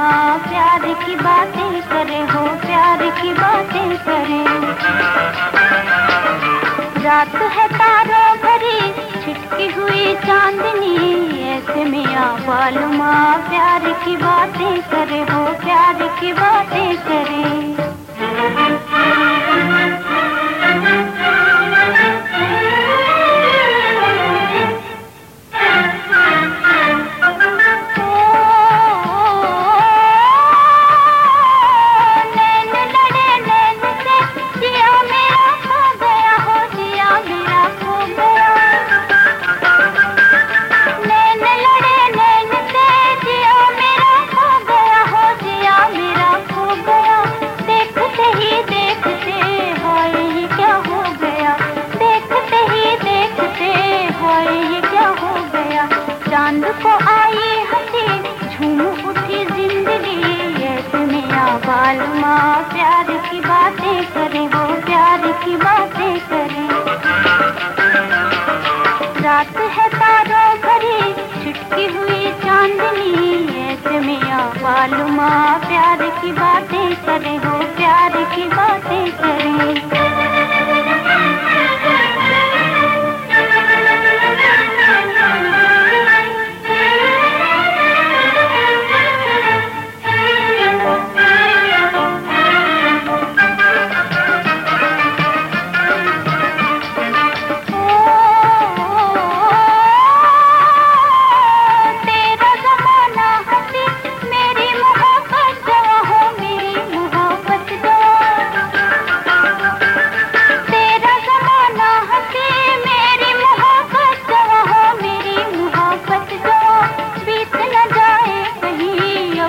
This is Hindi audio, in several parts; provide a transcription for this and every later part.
प्यार की बातें करे हो, प्यार की बातें करे रात है तारों भरी, छिटकी हुई चांदनी, ऐसे में माँ, प्यार की बातें करे हो, प्यार की बातें करे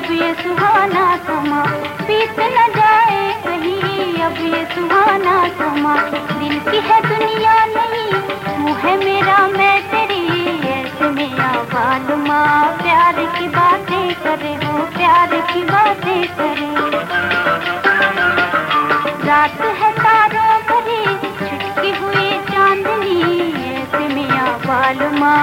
सुहाना समा। बीत न जाए कहीं अब ये सुहाना समा। दिल की है दुनिया नहीं वो है मेरा, मैं तेरी ऐसे मेरा बालुमा। प्यार की बातें करे वो प्यार की बातें करे। रात है तारों भरी छुटकी हुई चांदनी, ऐसे मेरा बालुमा।